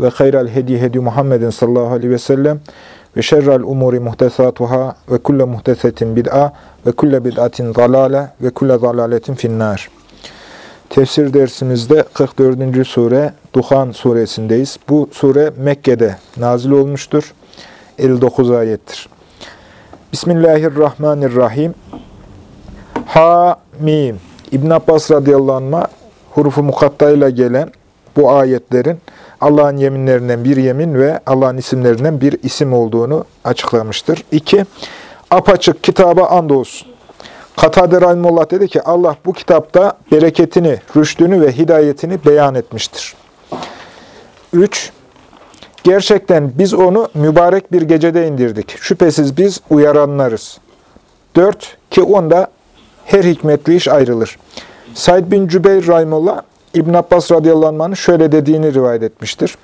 ve hayral hedi hedi Muhammedin sallallahu aleyhi ve sellem ve şerrel umuri muhtesatuhâ ve kulle muhtesetin bid'a ve kulle bid'atin zalale ve kulle zalaletin finnâr. Tefsir dersimizde 44. sure Duhan suresindeyiz. Bu sure Mekke'de nazil olmuştur. 59 ayettir. Bismillahirrahmanirrahim. Ha Mim. İbn Abbas radıyallahu anh'a hurufu mukattayla gelen bu ayetlerin Allah'ın yeminlerinden bir yemin ve Allah'ın isimlerinden bir isim olduğunu açıklamıştır. İki, apaçık kitaba andolsun. Katade Rahimullah dedi ki Allah bu kitapta bereketini, rüştünü ve hidayetini beyan etmiştir. Üç, gerçekten biz onu mübarek bir gecede indirdik. Şüphesiz biz uyaranlarız. Dört, ki onda her hikmetli iş ayrılır. Said bin Cübeyr Rahimullah İbn Abbas radıyallahu anh'ın şöyle dediğini rivayet etmiştir.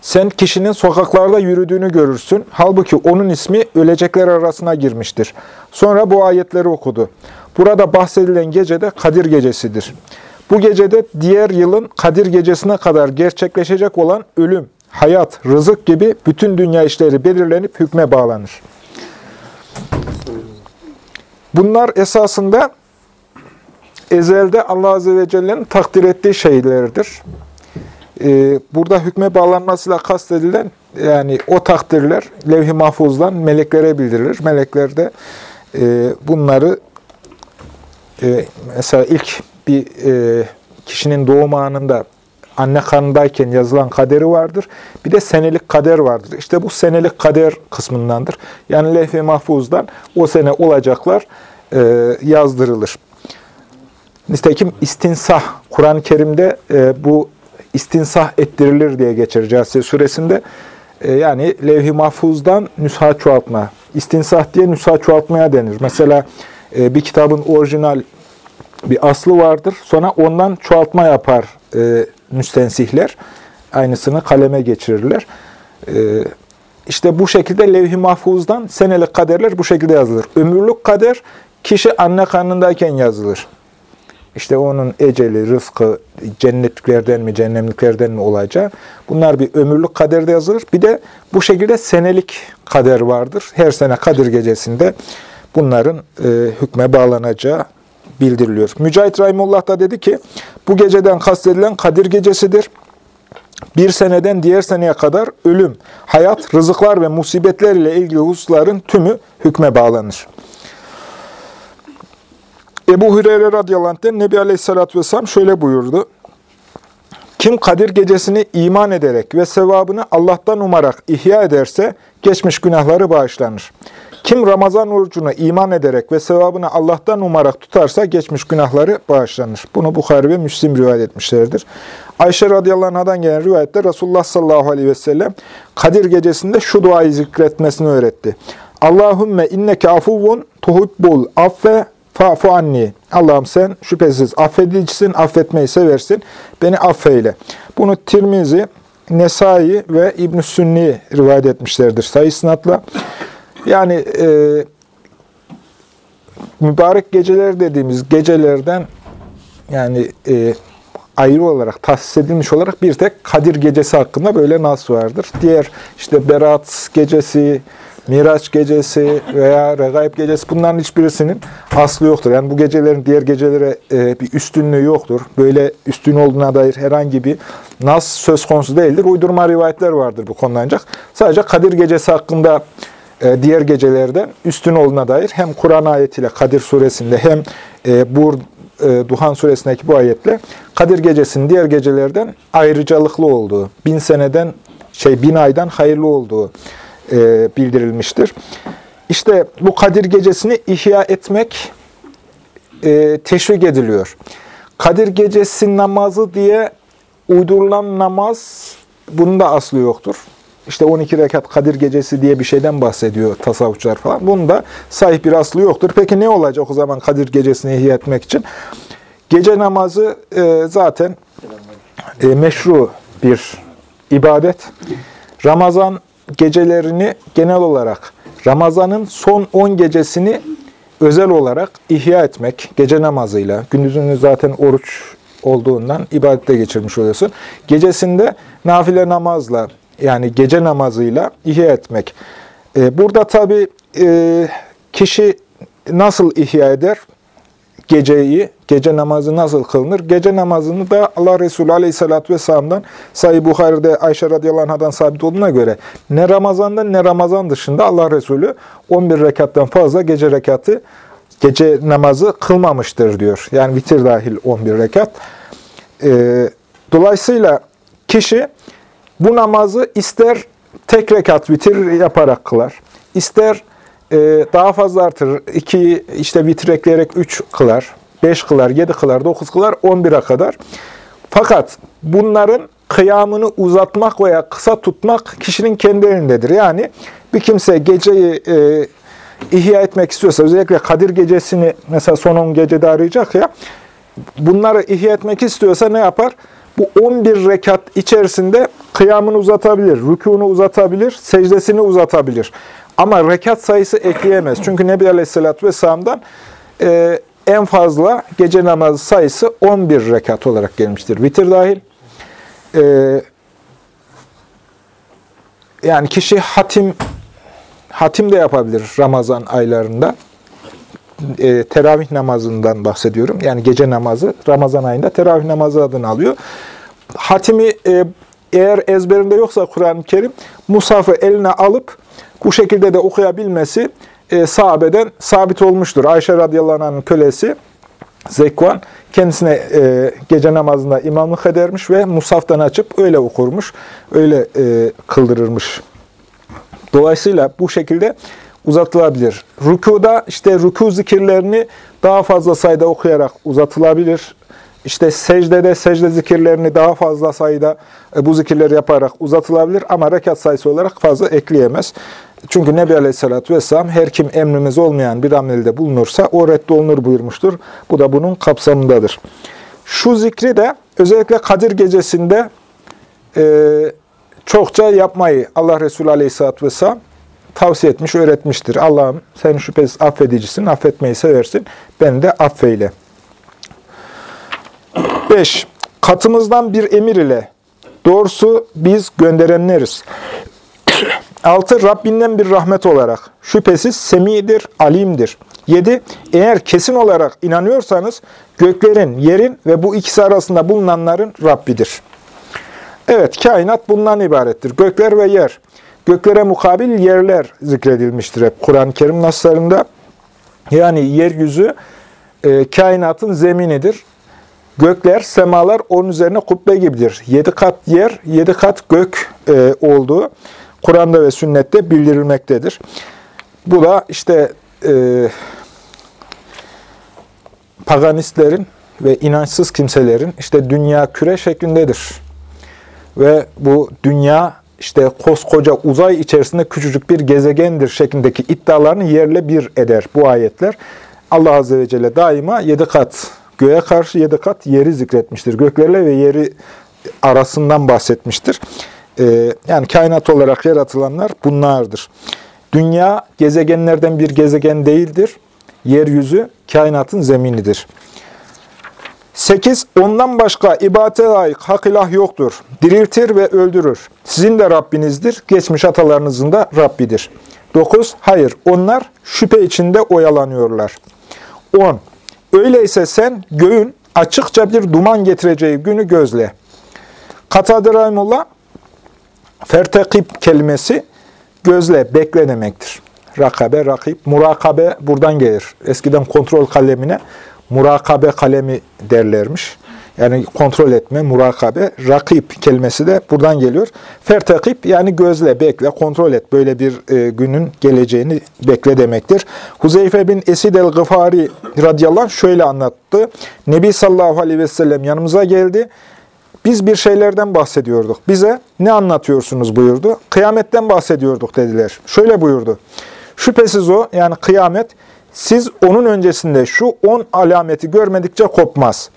Sen kişinin sokaklarda yürüdüğünü görürsün. Halbuki onun ismi ölecekler arasına girmiştir. Sonra bu ayetleri okudu. Burada bahsedilen gece de Kadir gecesidir. Bu gecede diğer yılın Kadir gecesine kadar gerçekleşecek olan ölüm, hayat, rızık gibi bütün dünya işleri belirlenip hükme bağlanır. Bunlar esasında ezelde Allah Azze ve Celle'nin takdir ettiği şeylerdir. Ee, burada hükme bağlanmasıyla kastedilen yani o takdirler levh-i mahfuzdan meleklere bildirilir. Melekler de e, bunları e, mesela ilk bir e, kişinin doğum anında anne karnındayken yazılan kaderi vardır. Bir de senelik kader vardır. İşte bu senelik kader kısmındandır. Yani levh-i mahfuzdan o sene olacaklar e, yazdırılır. Nitekim istinsah, Kur'an-ı Kerim'de e, bu istinsah ettirilir diye geçer Câsiye suresinde. E, yani levh-i mahfuzdan nüsha çoğaltma. İstinsah diye nüsha çoğaltmaya denir. Mesela e, bir kitabın orijinal bir aslı vardır. Sonra ondan çoğaltma yapar e, müstensihler. Aynısını kaleme geçirirler. E, işte bu şekilde levh-i mahfuzdan senelik kaderler bu şekilde yazılır. Ömürlük kader kişi anne karnındayken yazılır. İşte onun eceli, rızkı cennetliklerden mi, cehennemliklerden mi olacağı. Bunlar bir ömürlük kaderde yazılır. Bir de bu şekilde senelik kader vardır. Her sene Kadir gecesinde bunların e, hükme bağlanacağı bildiriliyor. Mücahit Rahimullah da dedi ki, bu geceden kastedilen Kadir gecesidir. Bir seneden diğer seneye kadar ölüm, hayat, rızıklar ve musibetler ile ilgili hususların tümü hükme bağlanır. Ebu Hureyre radıyallahu anh'ten Nebi Aleyhisselatü Vesselam şöyle buyurdu. Kim Kadir gecesini iman ederek ve sevabını Allah'tan umarak ihya ederse geçmiş günahları bağışlanır. Kim Ramazan orucunu iman ederek ve sevabını Allah'tan umarak tutarsa geçmiş günahları bağışlanır. Bunu Bukhari ve Müslim rivayet etmişlerdir. Ayşe radıyallahu anh'dan gelen rivayette Resulullah sallallahu aleyhi ve sellem Kadir gecesinde şu duayı zikretmesini öğretti. Allahümme inneke afuvun tuhibbul affe Fa'fu anni. Allah'ım sen şüphesiz affedicisin, affetmeyi seversin. Beni affeyle. Bunu Tirmizi, Nesai ve İbn Sünni rivayet etmişlerdir sayısınatla. Yani e, mübarek geceler dediğimiz gecelerden yani e, ayrı olarak, tahsis edilmiş olarak bir tek Kadir gecesi hakkında böyle nas vardır. Diğer işte Berat gecesi, Miraç gecesi veya Regaib gecesi bunların hiçbirisinin aslı yoktur. Yani bu gecelerin diğer gecelere e, bir üstünlüğü yoktur. Böyle üstün olduğuna dair herhangi bir nas söz konusu değildir. Uydurma rivayetler vardır bu konuda ancak. Sadece Kadir gecesi hakkında e, diğer gecelerden üstün olduğuna dair hem Kur'an ayetiyle Kadir suresinde hem e, Bur e, Duhan suresindeki bu ayetle Kadir gecesinin diğer gecelerden ayrıcalıklı olduğu, bin seneden şey bin aydan hayırlı olduğu e, bildirilmiştir. İşte bu Kadir Gecesi'ni ihya etmek e, teşvik ediliyor. Kadir Gecesi namazı diye uydurulan namaz bunun da aslı yoktur. işte 12 rekat Kadir gecesi diye bir şeyden bahsediyor tasavvufçular falan. Bunun da sahih bir aslı yoktur. Peki ne olacak o zaman Kadir gecesini ihya etmek için? Gece namazı e, zaten e, meşru bir ibadet. Ramazan gecelerini genel olarak, Ramazan'ın son 10 gecesini özel olarak ihya etmek, gece namazıyla, gündüzünü zaten oruç olduğundan ibadette geçirmiş oluyorsun. Gecesinde nafile namazla, yani gece namazıyla ihya etmek. E, burada tabi e, kişi nasıl ihya eder? Geceyi, gece namazı nasıl kılınır? Gece namazını da Allah Resulü Aleyhisselatü Vesselam'dan Sahih Bukhari'de Ayşe radıyallahu anh'dan sabit olduğuna göre ne Ramazan'da ne Ramazan dışında Allah Resulü 11 rekattan fazla gece rekatı, gece namazı kılmamıştır diyor. Yani vitir dahil 11 rekat. Ee, dolayısıyla kişi bu namazı ister tek rekat vitir yaparak kılar, ister e, daha fazla artırır. 2 işte vitir ekleyerek 3 kılar, 5 kılar, 7 kılar, 9 kılar, 11'e kadar. Fakat bunların kıyamını uzatmak veya kısa tutmak kişinin kendi elindedir. Yani bir kimse geceyi e, ihya etmek istiyorsa, özellikle Kadir gecesini mesela son 10 gecede arayacak ya, bunları ihya etmek istiyorsa ne yapar? Bu 11 rekat içerisinde kıyamını uzatabilir, rükûnu uzatabilir, secdesini uzatabilir. Ama rekat sayısı ekleyemez. Çünkü Nebi Aleyhisselatü Vesselam'dan e, en fazla gece namazı sayısı 11 rekat olarak gelmiştir. Vitir dahil. E, yani kişi hatim hatim de yapabilir Ramazan aylarında. E, teravih namazından bahsediyorum. Yani gece namazı Ramazan ayında teravih namazı adını alıyor. Hatimi e, eğer ezberinde yoksa Kur'an-ı Kerim, Musaf'ı eline alıp bu şekilde de okuyabilmesi e, sahabeden sabit olmuştur. Ayşe radıyallahu anh'ın kölesi Zekvan kendisine e, gece namazında imamlık edermiş ve Musaf'tan açıp öyle okurmuş, öyle e, kıldırırmış. Dolayısıyla bu şekilde uzatılabilir. Rükuda işte rükû zikirlerini daha fazla sayıda okuyarak uzatılabilir. İşte secdede secde zikirlerini daha fazla sayıda e, bu zikirleri yaparak uzatılabilir ama rekat sayısı olarak fazla ekleyemez. Çünkü Nebi Aleyhisselatü Vesselam her kim emrimiz olmayan bir amelde bulunursa o reddolunur buyurmuştur. Bu da bunun kapsamındadır. Şu zikri de özellikle Kadir gecesinde e, çokça yapmayı Allah Resulü Aleyhisselatü Vesselam tavsiye etmiş, öğretmiştir. Allah'ım sen şüphesiz affedicisin, affetmeyi seversin. Beni de affeyle. 5. Katımızdan bir emir ile doğrusu biz gönderenleriz. 6. Rabbinden bir rahmet olarak şüphesiz semidir, alimdir. 7. Eğer kesin olarak inanıyorsanız göklerin, yerin ve bu ikisi arasında bulunanların Rabbidir. Evet, kainat bundan ibarettir. Gökler ve yer. Göklere mukabil yerler zikredilmiştir hep Kur'an-ı Kerim naslarında. Yani yeryüzü e, kainatın zeminidir. Gökler, semalar onun üzerine kubbe gibidir. Yedi kat yer, yedi kat gök e, olduğu Kur'an'da ve sünnette bildirilmektedir. Bu da işte e, paganistlerin ve inançsız kimselerin işte dünya küre şeklindedir. Ve bu dünya işte koskoca uzay içerisinde küçücük bir gezegendir şeklindeki iddialarını yerle bir eder bu ayetler. Allah Azze ve Celle daima yedi kat göğe karşı yedi kat yeri zikretmiştir. Göklerle ve yeri arasından bahsetmiştir. Ee, yani kainat olarak yaratılanlar bunlardır. Dünya gezegenlerden bir gezegen değildir. Yeryüzü kainatın zeminidir. 8. Ondan başka ibadete layık hak ilah yoktur. Diriltir ve öldürür. Sizin de Rabbinizdir, geçmiş atalarınızın da Rabbidir. 9. Hayır, onlar şüphe içinde oyalanıyorlar. 10. Öyleyse sen göğün açıkça bir duman getireceği günü gözle. Katadır Rahimullah, fertekip kelimesi gözle, bekle demektir. Rakabe, rakip, murakabe buradan gelir. Eskiden kontrol kalemine murakabe kalemi derlermiş. Yani kontrol etme, murakabe, rakip kelimesi de buradan geliyor. Fertekip yani gözle, bekle, kontrol et. Böyle bir e, günün geleceğini bekle demektir. Huzeyfe bin Esid el-Gıfari radıyallahu anh şöyle anlattı. Nebi sallallahu aleyhi ve sellem yanımıza geldi. Biz bir şeylerden bahsediyorduk. Bize ne anlatıyorsunuz buyurdu. Kıyametten bahsediyorduk dediler. Şöyle buyurdu. Şüphesiz o yani kıyamet siz onun öncesinde şu on alameti görmedikçe kopmaz.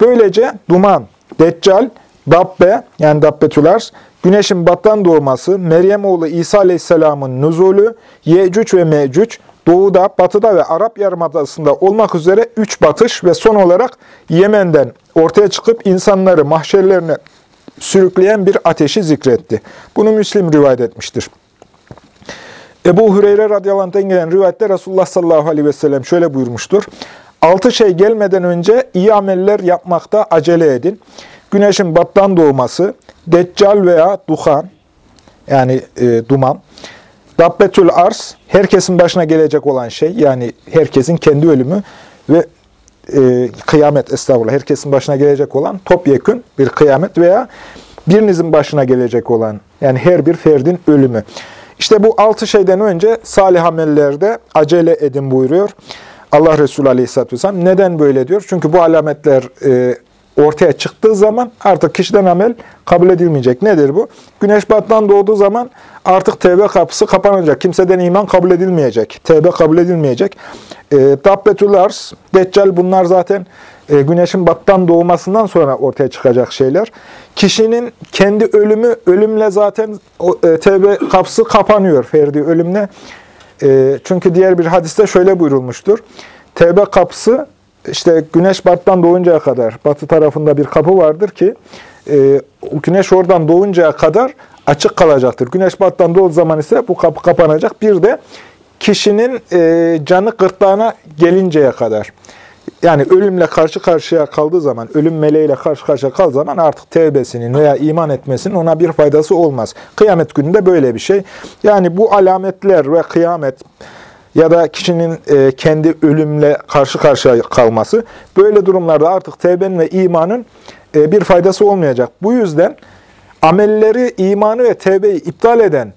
Böylece duman, deccal, dabbe yani dabbetülars, güneşin battan doğması, Meryem oğlu İsa aleyhisselamın nüzulü, Yecüc ve Mecüc, doğuda, batıda ve Arap Yarımadası'nda olmak üzere üç batış ve son olarak Yemen'den ortaya çıkıp insanları mahşerlerine sürükleyen bir ateşi zikretti. Bunu Müslim rivayet etmiştir. Ebu Hüreyre radıyallahu gelen rivayette Resulullah sallallahu aleyhi ve sellem şöyle buyurmuştur. Altı şey gelmeden önce iyi ameller yapmakta acele edin. Güneşin battan doğması, deccal veya duhan, yani e, duman, dabbetül ars, herkesin başına gelecek olan şey, yani herkesin kendi ölümü ve e, kıyamet estağfurullah, herkesin başına gelecek olan topyekün bir kıyamet veya birinizin başına gelecek olan, yani her bir ferdin ölümü. İşte bu altı şeyden önce salih amellerde acele edin buyuruyor. Allah Resulü Aleyhisselatü Vesselam neden böyle diyor? Çünkü bu alametler e, ortaya çıktığı zaman artık kişiden amel kabul edilmeyecek. Nedir bu? Güneş battan doğduğu zaman artık tevbe kapısı kapanacak. Kimseden iman kabul edilmeyecek. Tevbe kabul edilmeyecek. E, Dabbetül Deccal bunlar zaten e, güneşin battan doğmasından sonra ortaya çıkacak şeyler. Kişinin kendi ölümü, ölümle zaten o, e, tevbe kapısı kapanıyor ferdi ölümle. E, çünkü diğer bir hadiste şöyle buyurulmuştur. Tevbe kapısı işte güneş battan doğuncaya kadar batı tarafında bir kapı vardır ki e, güneş oradan doğuncaya kadar açık kalacaktır. Güneş battan doğduğu zaman ise bu kapı kapanacak. Bir de kişinin e, canı gırtlağına gelinceye kadar. Yani ölümle karşı karşıya kaldığı zaman, ölüm meleğiyle karşı karşıya kaldığı zaman artık tevbesinin veya iman etmesinin ona bir faydası olmaz. Kıyamet gününde böyle bir şey. Yani bu alametler ve kıyamet ya da kişinin e, kendi ölümle karşı karşıya kalması, böyle durumlarda artık tevbenin ve imanın e, bir faydası olmayacak. Bu yüzden amelleri, imanı ve tevbeyi iptal eden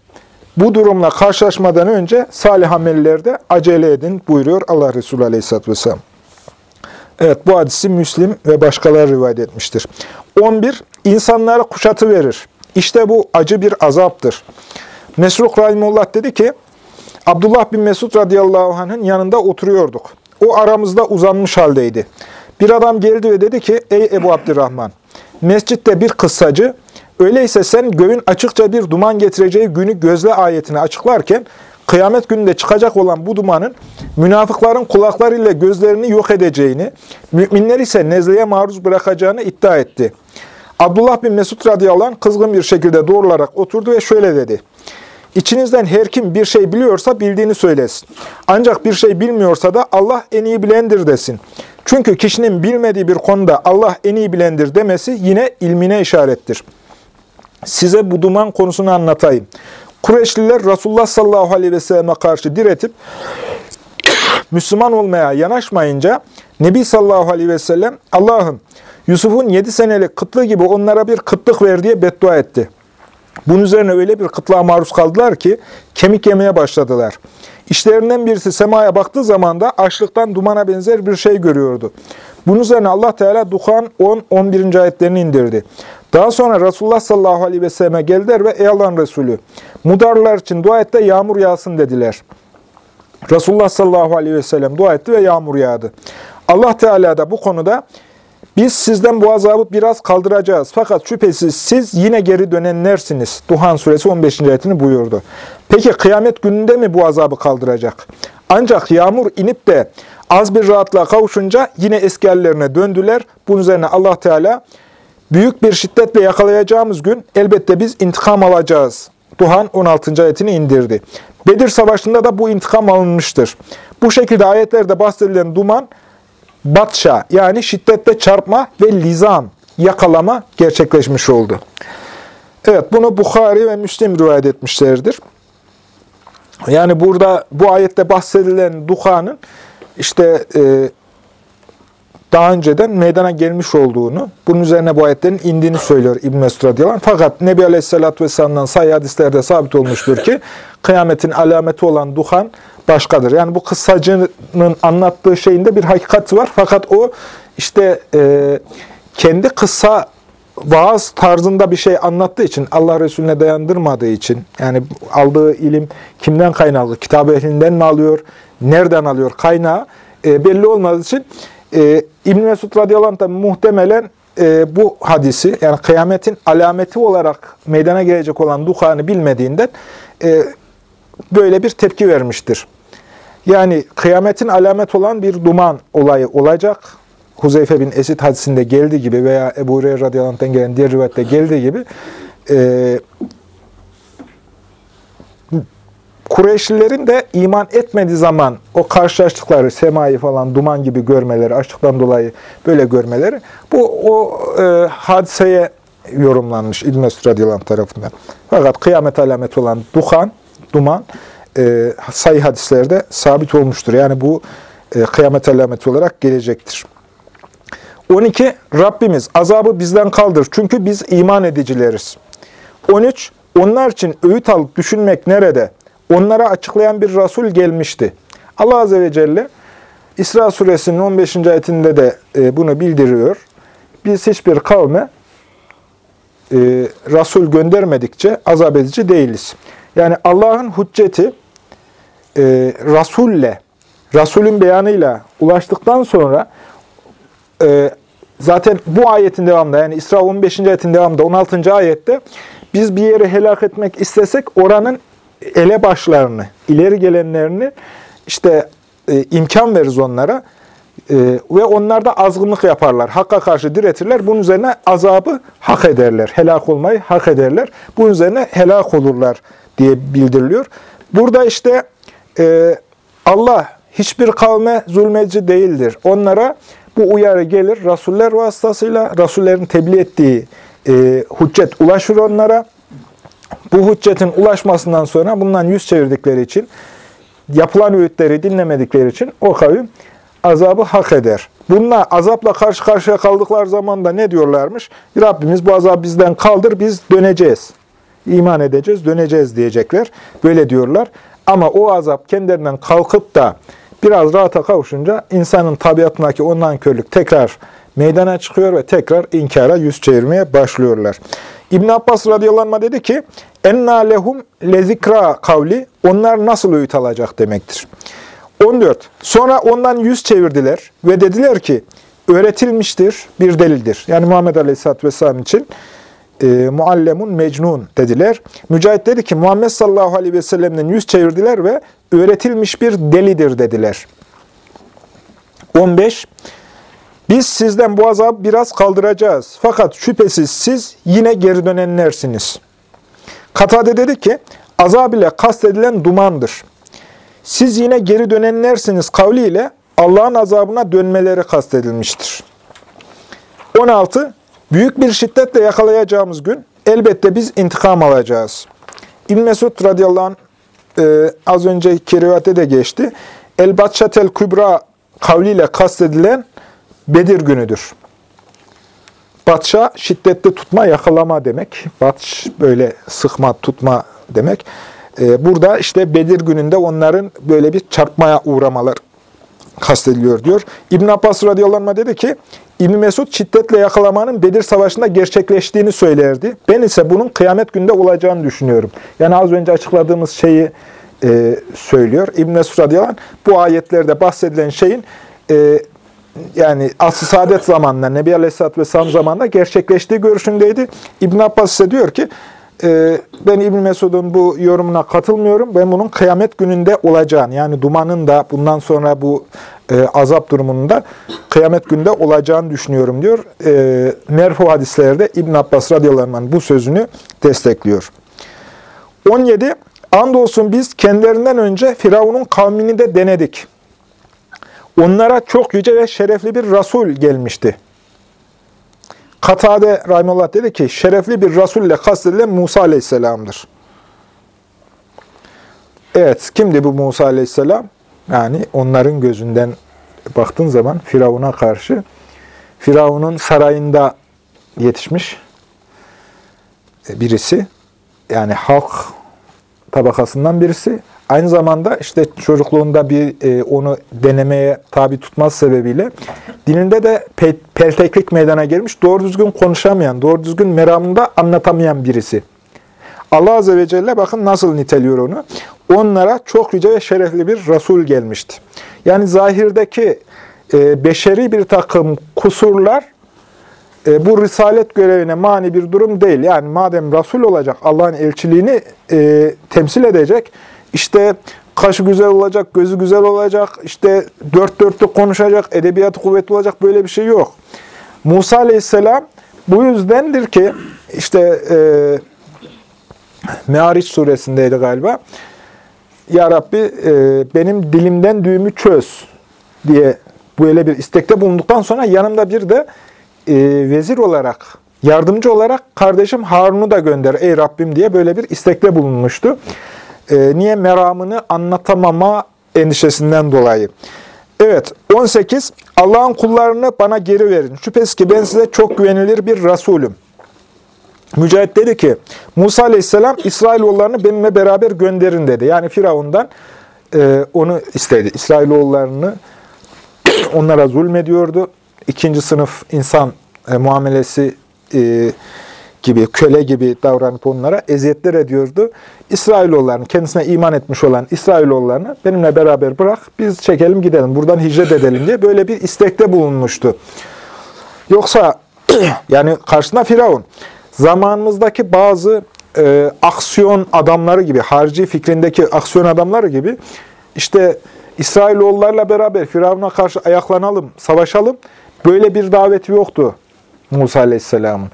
bu durumla karşılaşmadan önce salih amellerde acele edin buyuruyor Allah Resulü Aleyhisselatü Vesselam. Evet bu hadisi Müslim ve başkaları rivayet etmiştir. 11. İnsanlara kuşatı verir. İşte bu acı bir azaptır. Mesruk Rahimullah dedi ki, Abdullah bin Mesud radıyallahu anh'ın yanında oturuyorduk. O aramızda uzanmış haldeydi. Bir adam geldi ve dedi ki, ey Ebu Abdurrahman, mescitte bir kıssacı, öyleyse sen göğün açıkça bir duman getireceği günü gözle ayetini açıklarken, kıyamet gününde çıkacak olan bu dumanın münafıkların kulaklarıyla gözlerini yok edeceğini, müminler ise nezleye maruz bırakacağını iddia etti. Abdullah bin Mesud radıyallahu anh kızgın bir şekilde doğrularak oturdu ve şöyle dedi. İçinizden her kim bir şey biliyorsa bildiğini söylesin. Ancak bir şey bilmiyorsa da Allah en iyi bilendir desin. Çünkü kişinin bilmediği bir konuda Allah en iyi bilendir demesi yine ilmine işarettir. Size bu duman konusunu anlatayım. Kureyşliler Resulullah sallallahu aleyhi ve selleme karşı diretip Müslüman olmaya yanaşmayınca Nebi sallallahu aleyhi ve sellem Allah'ım Yusuf'un yedi senelik kıtlığı gibi onlara bir kıtlık ver diye beddua etti. Bunun üzerine öyle bir kıtlığa maruz kaldılar ki kemik yemeye başladılar. İşlerinden birisi semaya baktığı zaman da açlıktan dumana benzer bir şey görüyordu. Bunun üzerine Allah Teala Duhan 10-11. ayetlerini indirdi. Daha sonra Resulullah sallallahu aleyhi ve selleme geldiler ve ey Allah'ın Resulü, mudarlar için dua et de yağmur yağsın dediler. Resulullah sallallahu aleyhi ve sellem dua etti ve yağmur yağdı. Allah Teala da bu konuda biz sizden bu azabı biraz kaldıracağız. Fakat şüphesiz siz yine geri dönenlersiniz. Duhan suresi 15. ayetini buyurdu. Peki kıyamet gününde mi bu azabı kaldıracak? Ancak yağmur inip de az bir rahatlığa kavuşunca yine eski hallerine döndüler. Bunun üzerine Allah Teala büyük bir şiddetle yakalayacağımız gün elbette biz intikam alacağız. Duhan 16. ayetini indirdi. Bedir Savaşı'nda da bu intikam alınmıştır. Bu şekilde ayetlerde bahsedilen duman batşa yani şiddetle çarpma ve lizam, yakalama gerçekleşmiş oldu. Evet bunu Bukhari ve Müslim rivayet etmişlerdir. Yani burada bu ayette bahsedilen duhanın işte e, daha önceden meydana gelmiş olduğunu, bunun üzerine bu ayetlerin indiğini söylüyor İbn Mesud radıyallahu. Fakat Nebi Aleyhisselatü Vesselam'dan sayı hadislerde sabit olmuştur ki kıyametin alameti olan duhan başkadır. Yani bu kıssacının anlattığı şeyinde bir hakikati var. Fakat o işte e, kendi kıssa vaaz tarzında bir şey anlattığı için, Allah Resulüne dayandırmadığı için, yani aldığı ilim kimden kaynaklı, kitab ehlinden mi alıyor, nereden alıyor kaynağı e, belli olmadığı için e, İbn Mesud radıyallahu anh muhtemelen e, bu hadisi, yani kıyametin alameti olarak meydana gelecek olan duhanı bilmediğinden e, böyle bir tepki vermiştir. Yani kıyametin alamet olan bir duman olayı olacak. Huzeyfe bin Esid hadisinde geldiği gibi veya Ebu Hureyre radıyallahu gelen diğer rivayette geldiği gibi e, Kureyşlilerin de iman etmediği zaman o karşılaştıkları semayı falan duman gibi görmeleri, açlıktan dolayı böyle görmeleri bu o e, hadiseye yorumlanmış İbn-i radıyallahu tarafından. Fakat kıyamet alameti olan duhan, duman e, sayı hadislerde sabit olmuştur. Yani bu e, kıyamet alameti olarak gelecektir. 12. Rabbimiz azabı bizden kaldır çünkü biz iman edicileriz. 13. Onlar için öğüt alıp düşünmek nerede? Onlara açıklayan bir Resul gelmişti. Allah Azze ve Celle İsra suresinin 15. ayetinde de e, bunu bildiriyor. Biz hiçbir kavme e, Resul göndermedikçe azap edici değiliz. Yani Allah'ın hücceti e, Resul'le, Resul'ün beyanıyla ulaştıktan sonra e, zaten bu ayetin devamında yani İsra 15. ayetin devamında 16. ayette biz bir yeri helak etmek istesek oranın elebaşlarını, ileri gelenlerini işte e, imkan veririz onlara e, ve onlar da azgınlık yaparlar. Hakka karşı diretirler. Bunun üzerine azabı hak ederler. Helak olmayı hak ederler. Bunun üzerine helak olurlar diye bildiriliyor. Burada işte e, Allah hiçbir kavme zulmedici değildir. Onlara bu uyarı gelir. Rasuller vasıtasıyla, Rasullerin tebliğ ettiği e, hüccet ulaşır onlara. Bu hüccetin ulaşmasından sonra bundan yüz çevirdikleri için, yapılan öğütleri dinlemedikleri için o kavim azabı hak eder. Bununla azapla karşı karşıya kaldıkları zaman da ne diyorlarmış? Rabbimiz bu azabı bizden kaldır, biz döneceğiz. İman edeceğiz, döneceğiz diyecekler. Böyle diyorlar. Ama o azap kendilerinden kalkıp da biraz rahata kavuşunca insanın tabiatındaki ondan körlük tekrar meydana çıkıyor ve tekrar inkara yüz çevirmeye başlıyorlar. İbn Abbas radıyallahu dedi ki, enna lehum lezikra kavli, onlar nasıl öğüt demektir. 14. Sonra ondan yüz çevirdiler ve dediler ki, öğretilmiştir, bir delildir. Yani Muhammed Aleyhisselatü Vesselam için e, muallemun mecnun dediler. Mücahit dedi ki, Muhammed sallallahu aleyhi ve sellem'den yüz çevirdiler ve öğretilmiş bir delidir dediler. 15. Biz sizden bu azabı biraz kaldıracağız. Fakat şüphesiz siz yine geri dönenlersiniz. Katade dedi ki, azab ile kastedilen dumandır. Siz yine geri dönenlersiniz kavliyle Allah'ın azabına dönmeleri kastedilmiştir. 16. Büyük bir şiddetle yakalayacağımız gün elbette biz intikam alacağız. İbn Mesud radıyallahu anh e, az önceki rivayette de geçti. El-Batşatel Kübra kavliyle kastedilen Bedir günüdür. Batşa şiddetli tutma, yakalama demek. Batş böyle sıkma, tutma demek. Ee, burada işte Bedir gününde onların böyle bir çarpmaya uğramalar kastediliyor diyor. İbn Abbas radıyallahu anh dedi ki, İbn Mesud şiddetle yakalamanın Bedir Savaşı'nda gerçekleştiğini söylerdi. Ben ise bunun kıyamet günde olacağını düşünüyorum. Yani az önce açıkladığımız şeyi e, söylüyor. İbn Mesud radıyallahu anh, bu ayetlerde bahsedilen şeyin e, yani asr saadet zamanında, Nebi Aleyhisselatü Vesselam zamanında gerçekleştiği görüşündeydi. İbn Abbas ise diyor ki, ben İbn Mesud'un bu yorumuna katılmıyorum. Ben bunun kıyamet gününde olacağını, yani dumanın da bundan sonra bu e, azap durumunda kıyamet günde olacağını düşünüyorum diyor. E, merfu hadislerde İbn Abbas radıyallahu bu sözünü destekliyor. 17. Andolsun biz kendilerinden önce Firavun'un kavmini de denedik. Onlara çok yüce ve şerefli bir Resul gelmişti. Katade Rahimullah dedi ki, şerefli bir Resul ile kastedilen Musa Aleyhisselam'dır. Evet, kimdi bu Musa Aleyhisselam? Yani onların gözünden baktığın zaman Firavun'a karşı, Firavun'un sarayında yetişmiş birisi. Yani halk tabakasından birisi. Aynı zamanda işte çocukluğunda bir e, onu denemeye tabi tutması sebebiyle dilinde de pe pelteklik meydana gelmiş, doğru düzgün konuşamayan, doğru düzgün meramında anlatamayan birisi. Allah Azze ve Celle bakın nasıl niteliyor onu. Onlara çok yüce ve şerefli bir Resul gelmişti. Yani zahirdeki e, beşeri bir takım kusurlar e, bu risalet görevine mani bir durum değil. Yani madem Resul olacak, Allah'ın elçiliğini e, temsil edecek, işte kaşı güzel olacak, gözü güzel olacak, işte dört dörtlük konuşacak, edebiyatı kuvvetli olacak böyle bir şey yok. Musa Aleyhisselam bu yüzdendir ki işte e, Meariç suresindeydi galiba. Ya Rabbi e, benim dilimden düğümü çöz diye böyle bir istekte bulunduktan sonra yanımda bir de e, vezir olarak, yardımcı olarak kardeşim Harun'u da gönder ey Rabbim diye böyle bir istekte bulunmuştu. E, niye? Meramını anlatamama endişesinden dolayı. Evet, 18. Allah'ın kullarını bana geri verin. Şüphesiz ki ben size çok güvenilir bir Resulüm. Mücahit dedi ki, Musa aleyhisselam İsrailoğullarını benimle beraber gönderin dedi. Yani Firavun'dan e, onu istedi. İsrailoğullarını onlara zulmediyordu. İkinci sınıf insan e, muamelesi e, gibi, köle gibi davranıp onlara eziyetler ediyordu. İsrailoğullarını, kendisine iman etmiş olan İsrailoğullarını benimle beraber bırak, biz çekelim gidelim, buradan hicret edelim diye böyle bir istekte bulunmuştu. Yoksa yani karşısında Firavun, zamanımızdaki bazı e, aksiyon adamları gibi, harici fikrindeki aksiyon adamları gibi, işte İsrailoğullarla beraber Firavun'a karşı ayaklanalım, savaşalım, böyle bir daveti yoktu Musa Aleyhisselam'ın.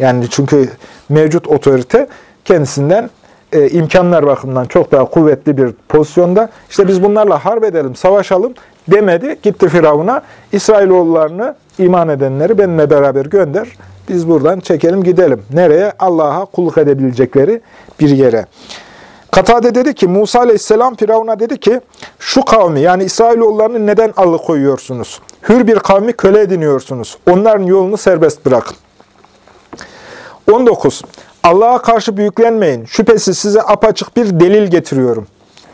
Yani çünkü mevcut otorite kendisinden e, imkanlar bakımından çok daha kuvvetli bir pozisyonda. İşte biz bunlarla harp edelim, savaşalım demedi. Gitti Firavun'a İsrailoğullarını iman edenleri benimle beraber gönder. Biz buradan çekelim gidelim. Nereye? Allah'a kulluk edebilecekleri bir yere. Katade dedi ki Musa aleyhisselam Firavun'a dedi ki şu kavmi yani İsrailoğullarını neden alıkoyuyorsunuz? Hür bir kavmi köle ediniyorsunuz. Onların yolunu serbest bırakın. 19. Allah'a karşı büyüklenmeyin. Şüphesiz size apaçık bir delil getiriyorum.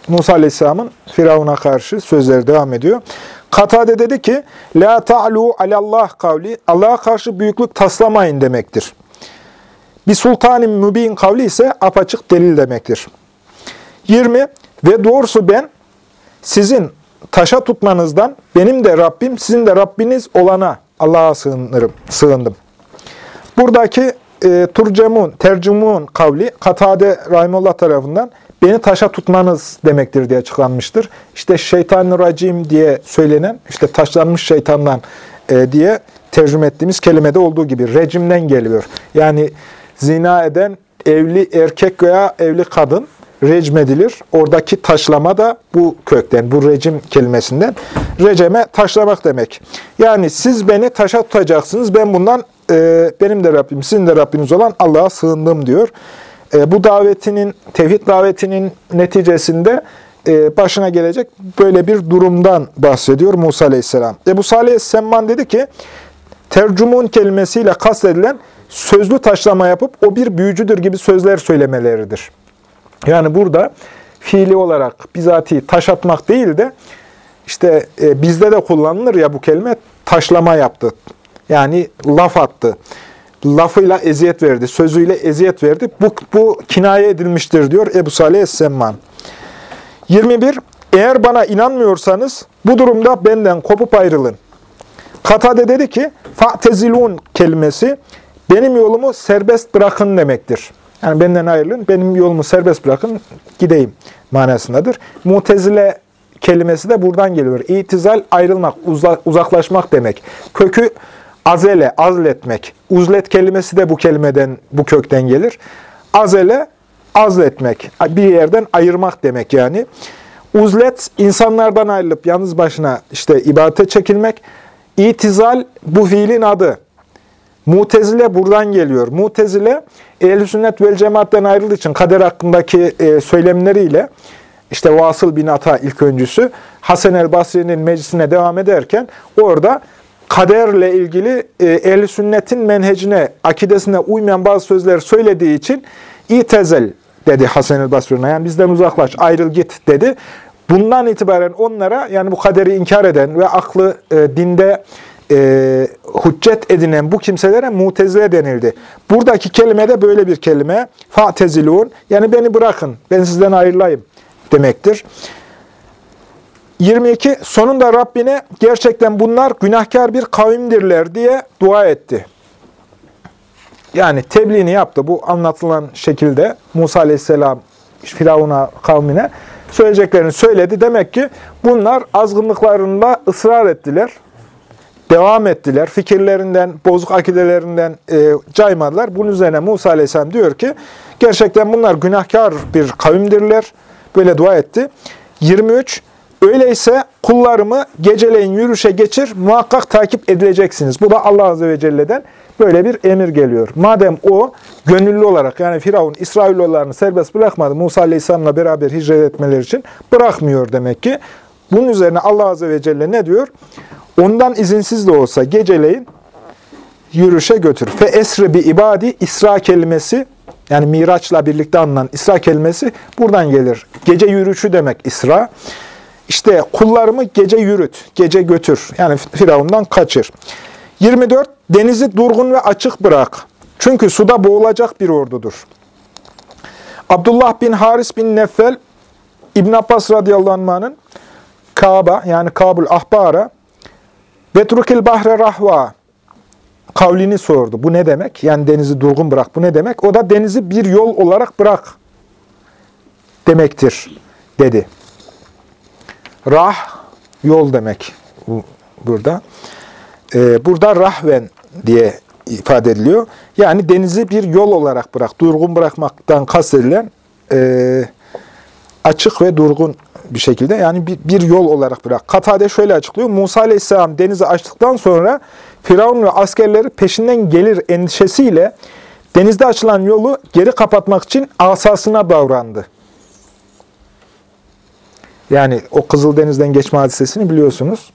Musa Aleyhisselam'ın Firavun'a karşı sözleri devam ediyor. Katade dedi ki, La ta'lu alallah kavli, Allah'a karşı büyüklük taslamayın demektir. Bir sultanim mübin kavli ise apaçık delil demektir. 20. Ve doğrusu ben sizin taşa tutmanızdan benim de Rabbim, sizin de Rabbiniz olana Allah'a sığınırım, sığındım. Buradaki e, turcemun, tercümun kavli Katade Rahimullah tarafından beni taşa tutmanız demektir diye açıklanmıştır. İşte şeytan racim diye söylenen, işte taşlanmış şeytandan e, diye tercüme ettiğimiz kelimede olduğu gibi rejimden geliyor. Yani zina eden evli erkek veya evli kadın recmedilir. Oradaki taşlama da bu kökten, bu rejim kelimesinden. Receme taşlamak demek. Yani siz beni taşa tutacaksınız, ben bundan e, benim de Rabbim, sizin de Rabbiniz olan Allah'a sığındım diyor. E, bu davetinin, tevhid davetinin neticesinde e, başına gelecek böyle bir durumdan bahsediyor Musa Aleyhisselam. Ebu Salih Semman dedi ki, tercümun kelimesiyle kastedilen sözlü taşlama yapıp o bir büyücüdür gibi sözler söylemeleridir. Yani burada fiili olarak bizatihi taş atmak değil de işte e, bizde de kullanılır ya bu kelime taşlama yaptı. Yani laf attı. Lafıyla eziyet verdi, sözüyle eziyet verdi. Bu, bu kinaye edilmiştir diyor Ebu Salih Es-Semman. 21. Eğer bana inanmıyorsanız bu durumda benden kopup ayrılın. Katade dedi ki, fa'tezilun kelimesi benim yolumu serbest bırakın demektir. Yani benden ayrılın, benim yolumu serbest bırakın, gideyim manasındadır. Mutezile kelimesi de buradan geliyor. İtizal, ayrılmak, uzaklaşmak demek. Kökü azele, azletmek. Uzlet kelimesi de bu kelimeden, bu kökten gelir. Azele, azletmek. Bir yerden ayırmak demek yani. Uzlet, insanlardan ayrılıp yalnız başına işte ibadete çekilmek. İtizal, bu fiilin adı. Mutezile buradan geliyor. Mutezile, ehl sünnet vel cemaatten ayrıldığı için kader hakkındaki e, söylemleriyle, işte Vasıl bin Ata ilk öncüsü, Hasan el Basri'nin meclisine devam ederken, orada kaderle ilgili e, ehl sünnetin menhecine, akidesine uymayan bazı sözler söylediği için İtezel dedi Hasan el Basri'ne. Yani bizden uzaklaş, ayrıl git dedi. Bundan itibaren onlara yani bu kaderi inkar eden ve aklı e, dinde e, hüccet edinen bu kimselere mutezile denildi. Buradaki kelime de böyle bir kelime. Fa'tezilun yani beni bırakın, ben sizden ayrılayım demektir. 22. Sonunda Rabbine gerçekten bunlar günahkar bir kavimdirler diye dua etti. Yani tebliğini yaptı. Bu anlatılan şekilde Musa Aleyhisselam Firavun'a kavmine söyleyeceklerini söyledi. Demek ki bunlar azgınlıklarında ısrar ettiler. Devam ettiler. Fikirlerinden, bozuk akidelerinden e, caymadılar. Bunun üzerine Musa Aleyhisselam diyor ki, gerçekten bunlar günahkar bir kavimdirler. Böyle dua etti. 23. Öyleyse kullarımı geceleyin yürüyüşe geçir, muhakkak takip edileceksiniz. Bu da Allah Azze ve Celle'den böyle bir emir geliyor. Madem o gönüllü olarak yani Firavun İsrailoğullarını serbest bırakmadı Musa Aleyhisselam'la beraber hicret etmeleri için bırakmıyor demek ki. Bunun üzerine Allah Azze ve Celle ne diyor? Ondan izinsiz de olsa geceleyin yürüyüşe götür. Fe esri bi ibadi İsra kelimesi yani Miraç'la birlikte anılan İsra kelimesi buradan gelir. Gece yürüyüşü demek İsra. İşte kullarımı gece yürüt, gece götür. Yani Firavundan kaçır. 24. Denizi durgun ve açık bırak. Çünkü suda boğulacak bir ordudur. Abdullah bin Haris bin Neffel, İbn Abbas radıyallahu anh'ın Kaaba yani Kabul Ahbara Betrukil Bahre Rahva kavlini sordu. Bu ne demek? Yani denizi durgun bırak. Bu ne demek? O da denizi bir yol olarak bırak demektir dedi. Rah, yol demek burada. Ee, burada rahven diye ifade ediliyor. Yani denizi bir yol olarak bırak. Durgun bırakmaktan kastedilen e, açık ve durgun bir şekilde yani bir, bir yol olarak bırak. Katade şöyle açıklıyor. Musa Aleyhisselam denizi açtıktan sonra Firavun ve askerleri peşinden gelir endişesiyle denizde açılan yolu geri kapatmak için asasına davrandı. Yani o Kızıldeniz'den geçme hadisesini biliyorsunuz.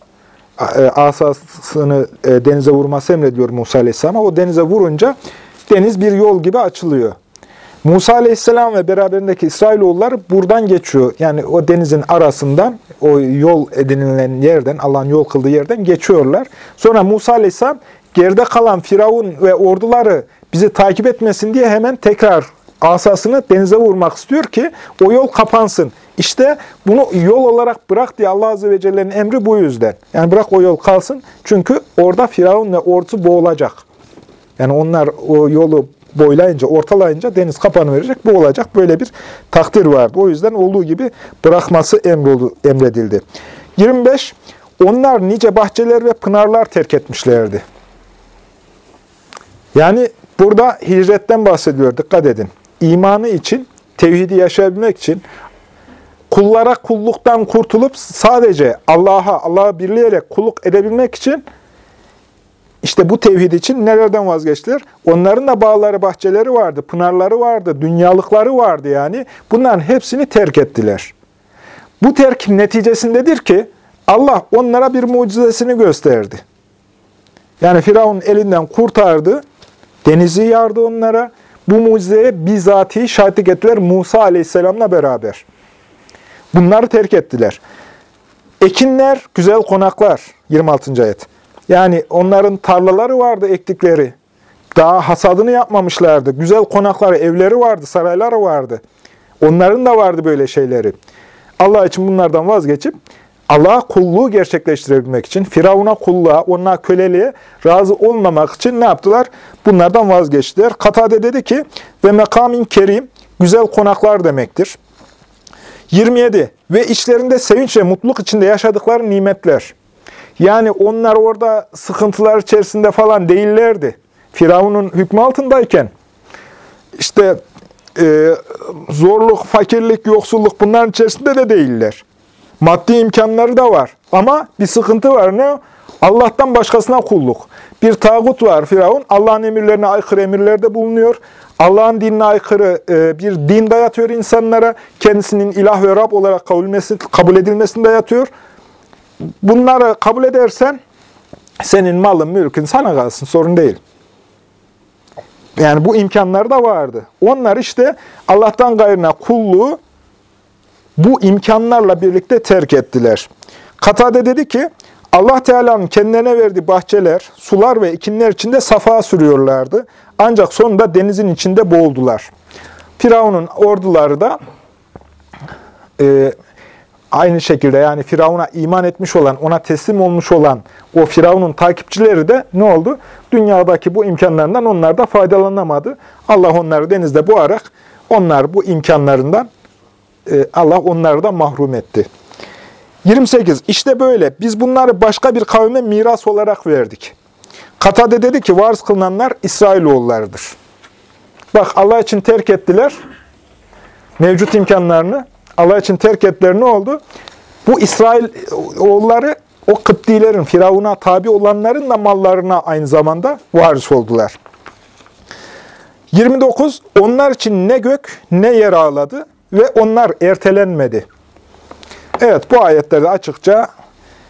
E, asasını e, denize vurması emrediyor Musa Aleyhisselam. O denize vurunca deniz bir yol gibi açılıyor. Musa Aleyhisselam ve beraberindeki İsrailoğulları buradan geçiyor. Yani o denizin arasından, o yol edinilen yerden, Allah'ın yol kıldığı yerden geçiyorlar. Sonra Musa Aleyhisselam geride kalan Firavun ve orduları bizi takip etmesin diye hemen tekrar asasını denize vurmak istiyor ki o yol kapansın. İşte bunu yol olarak bırak diye Allah Azze ve Celle'nin emri bu yüzden. Yani bırak o yol kalsın. Çünkü orada Firavun ve ordusu boğulacak. Yani onlar o yolu boylayınca, ortalayınca deniz kapanı verecek. Bu olacak. Böyle bir takdir vardı. O yüzden olduğu gibi bırakması emredildi. 25. Onlar nice bahçeler ve pınarlar terk etmişlerdi. Yani burada hicretten bahsediyor. Dikkat edin. İmanı için, tevhidi yaşayabilmek için, kullara kulluktan kurtulup sadece Allah'a, Allah'a birleyerek kulluk edebilmek için işte bu tevhid için nelerden vazgeçtiler? Onların da bağları, bahçeleri vardı, pınarları vardı, dünyalıkları vardı yani. Bunların hepsini terk ettiler. Bu terk neticesindedir ki Allah onlara bir mucizesini gösterdi. Yani Firavun elinden kurtardı, denizi yardı onlara. Bu mucizeye bizatihi şahitlik ettiler Musa aleyhisselamla beraber. Bunları terk ettiler. Ekinler, güzel konaklar. 26. ayet. Yani onların tarlaları vardı, ektikleri. Daha hasadını yapmamışlardı. Güzel konakları, evleri vardı, sarayları vardı. Onların da vardı böyle şeyleri. Allah için bunlardan vazgeçip Allah'a kulluğu gerçekleştirebilmek için, Firavun'a kulluğa, ona köleliğe razı olmamak için ne yaptılar? Bunlardan vazgeçtiler. Katade dedi ki, ve mekamin kerim, güzel konaklar demektir. 27. Ve içlerinde sevinç ve mutluluk içinde yaşadıkları nimetler. Yani onlar orada sıkıntılar içerisinde falan değillerdi. Firavun'un hükmü altındayken işte e, zorluk, fakirlik, yoksulluk bunların içerisinde de değiller. Maddi imkanları da var. Ama bir sıkıntı var. Ne? Allah'tan başkasına kulluk. Bir tağut var Firavun. Allah'ın emirlerine aykırı emirlerde bulunuyor. Allah'ın dinine aykırı e, bir din dayatıyor insanlara. Kendisinin ilah ve Rab olarak kabul edilmesini dayatıyor. Bunları kabul edersen senin malın, mülkün sana kalsın. Sorun değil. Yani bu imkanlar da vardı. Onlar işte Allah'tan gayrına kulluğu bu imkanlarla birlikte terk ettiler. Katade dedi ki, Allah Teala'nın kendilerine verdiği bahçeler, sular ve ekinler içinde safa sürüyorlardı. Ancak sonunda denizin içinde boğuldular. Firavun'un orduları da e, aynı şekilde yani Firavun'a iman etmiş olan, ona teslim olmuş olan o Firavun'un takipçileri de ne oldu? Dünyadaki bu imkanlarından onlar da faydalanamadı. Allah onları denizde boğarak onlar bu imkanlarından e, Allah onları da mahrum etti. 28. İşte böyle. Biz bunları başka bir kavme miras olarak verdik. Katade dedi ki varız kılınanlar İsrailoğullarıdır. Bak Allah için terk ettiler. Mevcut imkanlarını Allah için terk ettiler ne oldu? Bu İsrail oğulları o Kıptilerin, Firavun'a tabi olanların da mallarına aynı zamanda varis oldular. 29. Onlar için ne gök ne yer ağladı ve onlar ertelenmedi. Evet bu ayetlerde açıkça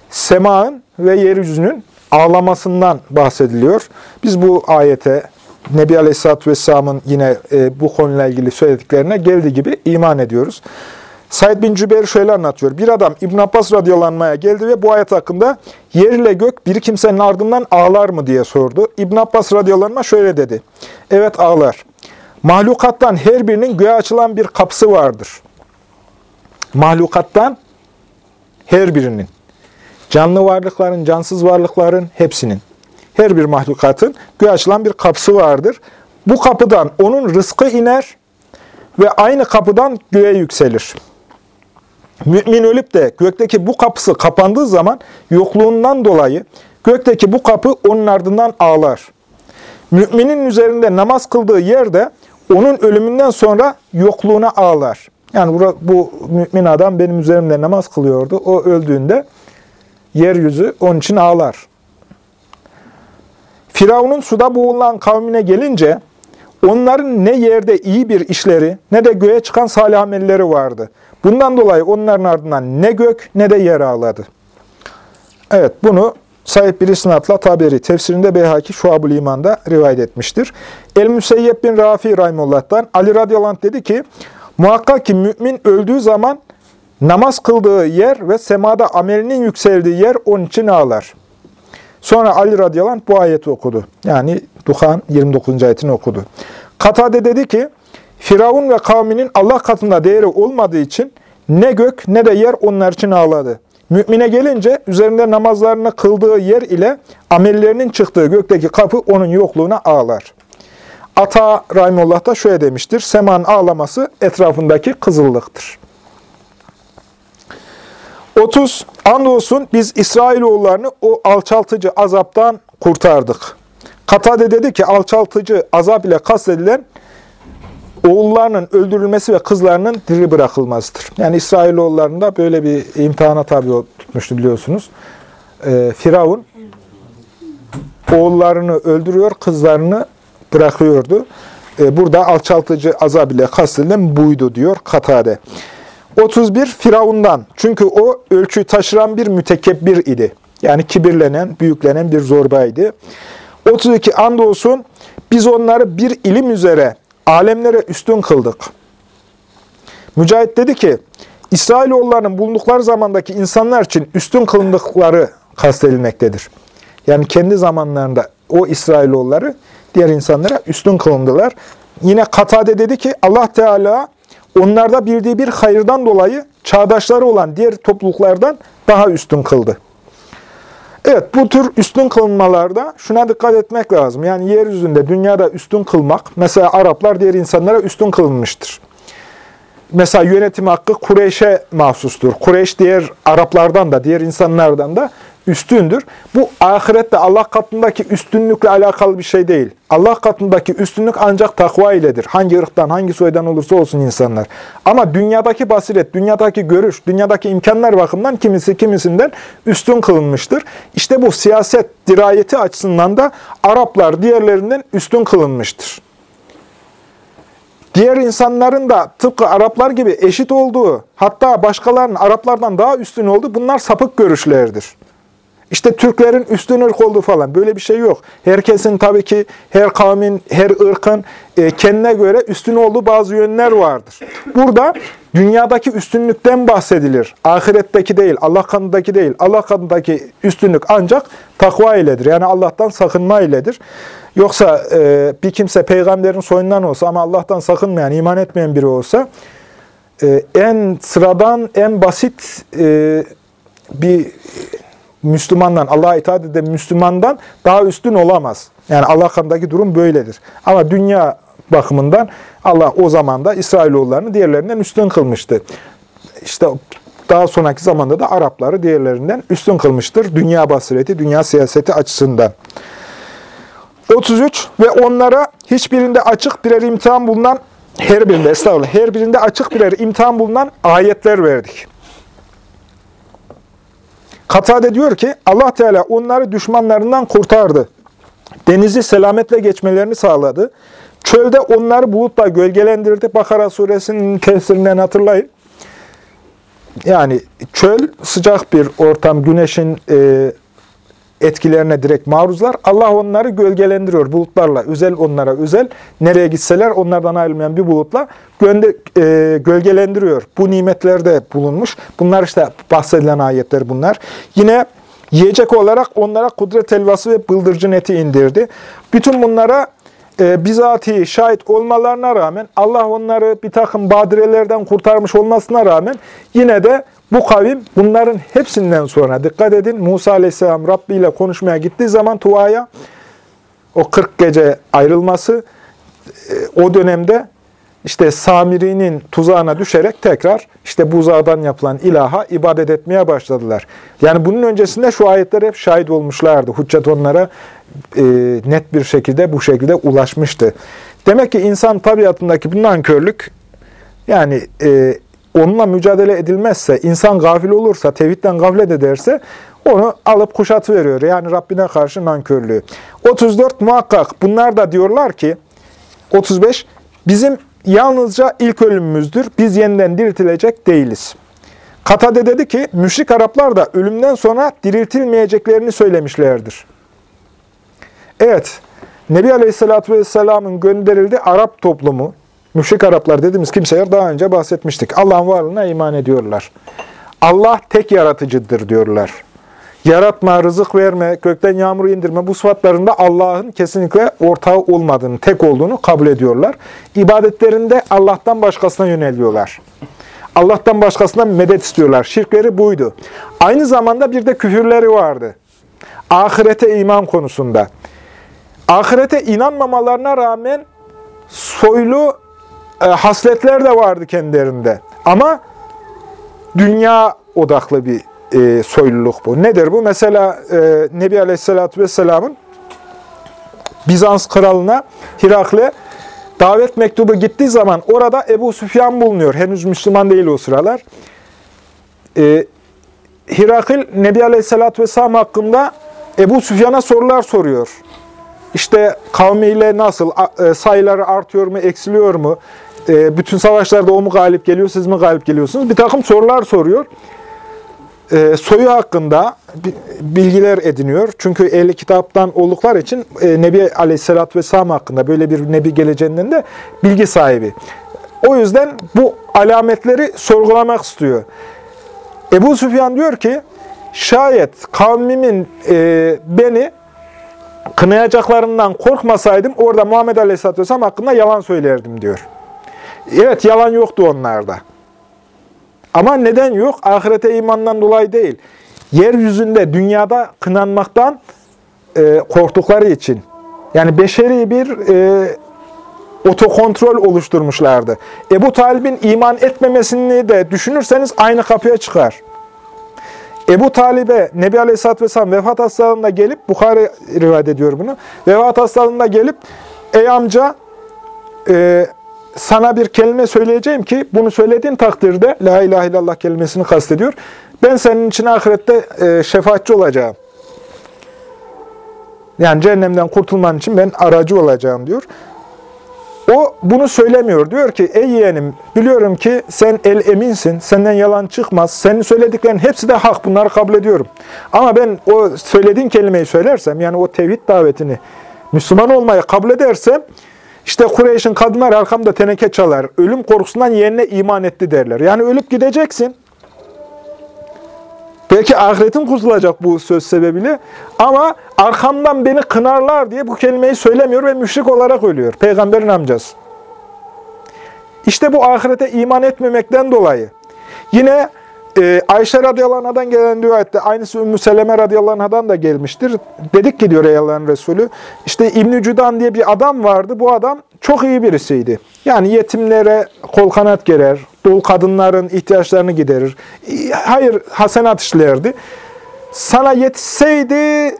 semanın ve yeryüzünün ağlamasından bahsediliyor. Biz bu ayete Nebi Aleyhisselatü Vesselam'ın yine e, bu konuyla ilgili söylediklerine geldiği gibi iman ediyoruz. Said bin Cübeyr şöyle anlatıyor. Bir adam İbn Abbas radyalanmaya geldi ve bu ayet hakkında yer ile gök bir kimsenin ardından ağlar mı diye sordu. İbn Abbas radyalanma şöyle dedi. Evet ağlar. Mahlukattan her birinin göğe açılan bir kapısı vardır. Mahlukattan her birinin. Canlı varlıkların, cansız varlıkların hepsinin. Her bir mahlukatın göğe açılan bir kapısı vardır. Bu kapıdan onun rızkı iner ve aynı kapıdan göğe yükselir. Mümin ölüp de gökteki bu kapısı kapandığı zaman yokluğundan dolayı gökteki bu kapı onun ardından ağlar. Müminin üzerinde namaz kıldığı yerde onun ölümünden sonra yokluğuna ağlar. Yani bu, mümin adam benim üzerimde namaz kılıyordu. O öldüğünde yeryüzü onun için ağlar. Firavun'un suda boğulan kavmine gelince onların ne yerde iyi bir işleri ne de göğe çıkan salih amelleri vardı. Bundan dolayı onların ardından ne gök ne de yer ağladı. Evet bunu sahip bir isnatla Taberi tefsirinde Beyhaki Şuab-ül İman'da rivayet etmiştir. El-Müseyyep bin Rafi Rahimullah'tan Ali radıyallahu dedi ki muhakkak ki mümin öldüğü zaman namaz kıldığı yer ve semada amelinin yükseldiği yer onun için ağlar. Sonra Ali radıyallahu anh bu ayeti okudu. Yani Duhan 29. ayetini okudu. Katade dedi ki Firavun ve kavminin Allah katında değeri olmadığı için ne gök ne de yer onlar için ağladı. Mümine gelince üzerinde namazlarını kıldığı yer ile amellerinin çıktığı gökteki kapı onun yokluğuna ağlar. Ata Rahimullah da şöyle demiştir. Seman ağlaması etrafındaki kızıllıktır. 30. Andolsun biz İsrailoğullarını o alçaltıcı azaptan kurtardık. Katade dedi ki alçaltıcı azap ile kastedilen oğullarının öldürülmesi ve kızlarının diri bırakılmasıdır. Yani İsrailoğullarında böyle bir imtihana tabi tutmuştu biliyorsunuz. Ee, Firavun oğullarını öldürüyor, kızlarını bırakıyordu. Ee, burada alçaltıcı azab ile kastedilen buydu diyor Katade. 31 Firavundan. Çünkü o ölçü taşıran bir mütekebbir idi. Yani kibirlenen, büyüklenen bir zorbaydı. 32 Andolsun biz onları bir ilim üzere alemlere üstün kıldık. Mücahit dedi ki, İsrailoğullarının bulundukları zamandaki insanlar için üstün kılındıkları kastedilmektedir. Yani kendi zamanlarında o İsrailoğulları diğer insanlara üstün kılındılar. Yine Katade dedi ki Allah Teala onlarda bildiği bir hayırdan dolayı çağdaşları olan diğer topluluklardan daha üstün kıldı. Evet bu tür üstün kılınmalarda şuna dikkat etmek lazım. Yani yeryüzünde dünyada üstün kılmak, mesela Araplar diğer insanlara üstün kılınmıştır. Mesela yönetim hakkı Kureyş'e mahsustur. Kureyş diğer Araplardan da, diğer insanlardan da üstündür. Bu ahirette Allah katındaki üstünlükle alakalı bir şey değil. Allah katındaki üstünlük ancak takva iledir. Hangi ırktan, hangi soydan olursa olsun insanlar. Ama dünyadaki basiret, dünyadaki görüş, dünyadaki imkanlar bakımından kimisi kimisinden üstün kılınmıştır. İşte bu siyaset dirayeti açısından da Araplar diğerlerinden üstün kılınmıştır. Diğer insanların da tıpkı Araplar gibi eşit olduğu, hatta başkalarının Araplardan daha üstün olduğu bunlar sapık görüşlerdir. İşte Türklerin üstün ırk olduğu falan böyle bir şey yok. Herkesin tabii ki her kavmin, her ırkın e, kendine göre üstün olduğu bazı yönler vardır. Burada dünyadaki üstünlükten bahsedilir. Ahiretteki değil, Allah kanındaki değil. Allah kanındaki üstünlük ancak takva iledir. Yani Allah'tan sakınma iledir. Yoksa e, bir kimse peygamberin soyundan olsa ama Allah'tan sakınmayan, iman etmeyen biri olsa e, en sıradan, en basit bir Müslümandan, Allah'a itaat eden Müslümandan daha üstün olamaz. Yani Allah kanındaki durum böyledir. Ama dünya bakımından Allah o zaman da İsrailoğullarını diğerlerinden üstün kılmıştı. İşte daha sonraki zamanda da Arapları diğerlerinden üstün kılmıştır. Dünya basireti, dünya siyaseti açısından. 33 ve onlara hiçbirinde açık birer imtihan bulunan her birinde estağfurullah her birinde açık birer imtihan bulunan ayetler verdik. Katade diyor ki Allah Teala onları düşmanlarından kurtardı. Denizi selametle geçmelerini sağladı. Çölde onları bulutla gölgelendirdi. Bakara suresinin tefsirinden hatırlayın. Yani çöl sıcak bir ortam, güneşin e, etkilerine direkt maruzlar. Allah onları gölgelendiriyor bulutlarla. Özel onlara özel. Nereye gitseler onlardan ayrılmayan bir bulutla gönde, e, gölgelendiriyor. Bu nimetlerde bulunmuş. Bunlar işte bahsedilen ayetler bunlar. Yine yiyecek olarak onlara kudret elvası ve bıldırcın eti indirdi. Bütün bunlara e, bizatihi şahit olmalarına rağmen Allah onları bir takım badirelerden kurtarmış olmasına rağmen yine de bu kavim bunların hepsinden sonra dikkat edin Musa Aleyhisselam Rabbi ile konuşmaya gittiği zaman Tuva'ya o 40 gece ayrılması e, o dönemde işte Samiri'nin tuzağına düşerek tekrar işte buzağdan yapılan ilaha ibadet etmeye başladılar. Yani bunun öncesinde şu ayetler hep şahit olmuşlardı. Hüccet onlara e, net bir şekilde bu şekilde ulaşmıştı. Demek ki insan tabiatındaki bu nankörlük yani e, onunla mücadele edilmezse, insan gafil olursa, tevhidden gaflet ederse onu alıp kuşatı veriyor. Yani Rabbine karşı nankörlüğü. 34 muhakkak bunlar da diyorlar ki 35 bizim yalnızca ilk ölümümüzdür. Biz yeniden diriltilecek değiliz. Katade dedi ki müşrik Araplar da ölümden sonra diriltilmeyeceklerini söylemişlerdir. Evet, Nebi Aleyhisselatü Vesselam'ın gönderildiği Arap toplumu, müşrik Araplar dediğimiz kimseler daha önce bahsetmiştik. Allah'ın varlığına iman ediyorlar. Allah tek yaratıcıdır diyorlar. Yaratma, rızık verme, gökten yağmur indirme bu sıfatlarında Allah'ın kesinlikle ortağı olmadığını, tek olduğunu kabul ediyorlar. İbadetlerinde Allah'tan başkasına yöneliyorlar. Allah'tan başkasına medet istiyorlar. Şirkleri buydu. Aynı zamanda bir de küfürleri vardı. Ahirete iman konusunda. Ahirete inanmamalarına rağmen soylu hasletler de vardı kendilerinde. Ama dünya odaklı bir e, soyluluk bu. Nedir bu? Mesela e, Nebi Aleyhisselatü Vesselam'ın Bizans kralına Hirakle davet mektubu gittiği zaman orada Ebu Süfyan bulunuyor. Henüz Müslüman değil o sıralar. E, Hirakil Nebi Aleyhisselatü Vesselam hakkında Ebu Süfyan'a sorular soruyor. İşte kavmiyle nasıl, e, sayıları artıyor mu, eksiliyor mu? E, bütün savaşlarda o mu galip geliyor, siz mi galip geliyorsunuz? Bir takım sorular soruyor. E, soyu hakkında bilgiler ediniyor. Çünkü ehli kitaptan oldukları için Nebi Aleyhisselatü Vesselam hakkında böyle bir Nebi geleceğinden de bilgi sahibi. O yüzden bu alametleri sorgulamak istiyor. Ebu Süfyan diyor ki, şayet kavmimin beni kınayacaklarından korkmasaydım orada Muhammed Aleyhisselatü Vesselam hakkında yalan söylerdim diyor. Evet yalan yoktu onlarda. Ama neden yok? Ahirete imandan dolayı değil. Yeryüzünde, dünyada kınanmaktan e, korktukları için. Yani beşeri bir e, otokontrol oluşturmuşlardı. Ebu Talib'in iman etmemesini de düşünürseniz aynı kapıya çıkar. Ebu Talib'e Nebi Aleyhisselatü Vesselam vefat hastalığında gelip, Bukhari rivayet ediyor bunu, vefat hastalığında gelip, ey amca e, sana bir kelime söyleyeceğim ki, bunu söylediğin takdirde, La ilahe illallah kelimesini kastediyor, ben senin için ahirette e, şefaatçi olacağım. Yani cehennemden kurtulman için ben aracı olacağım diyor. O bunu söylemiyor. Diyor ki ey yeğenim biliyorum ki sen el eminsin. Senden yalan çıkmaz. Senin söylediklerin hepsi de hak. Bunları kabul ediyorum. Ama ben o söylediğin kelimeyi söylersem yani o tevhid davetini Müslüman olmayı kabul edersem işte Kureyş'in kadınlar arkamda teneke çalar. Ölüm korkusundan yerine iman etti derler. Yani ölüp gideceksin. Belki ahiretin kurtulacak bu söz sebebiyle ama arkamdan beni kınarlar diye bu kelimeyi söylemiyor ve müşrik olarak ölüyor. Peygamberin amcası. İşte bu ahirete iman etmemekten dolayı. Yine e, Ayşe radıyallahu anh'dan gelen rivayette aynısı Ümmü Seleme radıyallahu anh'dan da gelmiştir. Dedik ki diyor ey Resulü işte İbn-i Cüdan diye bir adam vardı. Bu adam çok iyi birisiydi. Yani yetimlere kol kanat gerer, dul kadınların ihtiyaçlarını giderir. Hayır hasenat işlerdi. Sana yetişseydi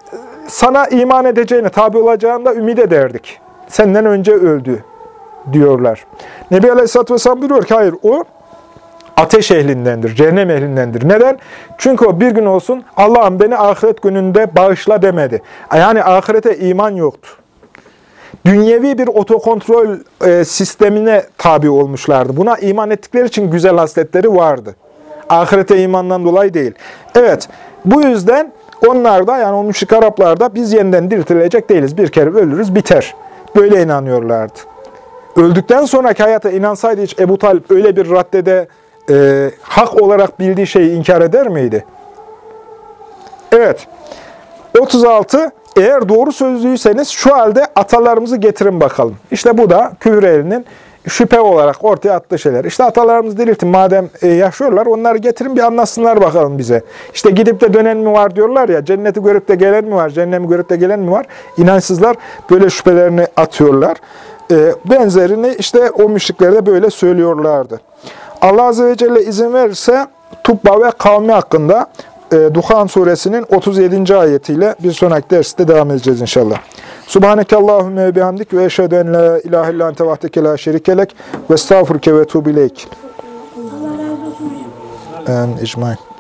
sana iman edeceğine, tabi olacağını da ümit ederdik. Senden önce öldü diyorlar. Nebi Aleyhisselatü Vesselam buyuruyor ki hayır o ateş ehlindendir, cehennem ehlindendir. Neden? Çünkü o bir gün olsun Allah'ım beni ahiret gününde bağışla demedi. Yani ahirete iman yoktu. Dünyevi bir otokontrol e, sistemine tabi olmuşlardı. Buna iman ettikleri için güzel hasletleri vardı. Ahirete imandan dolayı değil. Evet, bu yüzden onlar da yani o müşrik Araplar biz yeniden diriltilecek değiliz. Bir kere ölürüz, biter. Böyle inanıyorlardı. Öldükten sonraki hayata inansaydı hiç Ebu Talip öyle bir raddede e, hak olarak bildiği şeyi inkar eder miydi? Evet. 36. Eğer doğru sözlüyseniz şu halde atalarımızı getirin bakalım. İşte bu da küfür elinin şüphe olarak ortaya attığı şeyler. İşte atalarımızı diriltin madem e, yaşıyorlar onları getirin bir anlatsınlar bakalım bize. İşte gidip de dönen mi var diyorlar ya cenneti görüp de gelen mi var, cehennemi görüp de gelen mi var? İnançsızlar böyle şüphelerini atıyorlar. E, benzerini işte o müşrikler de böyle söylüyorlardı. Allah Azze ve Celle izin verirse Tubba ve kavmi hakkında e, Duhan suresinin 37. ayetiyle bir sonraki derste devam edeceğiz inşallah. Subhaneke Allahümme ve bihamdik ve eşhedü en la ilahe illa ente vahdeke la şerikelek ve estağfurke ve tuğbileyk. En icmain.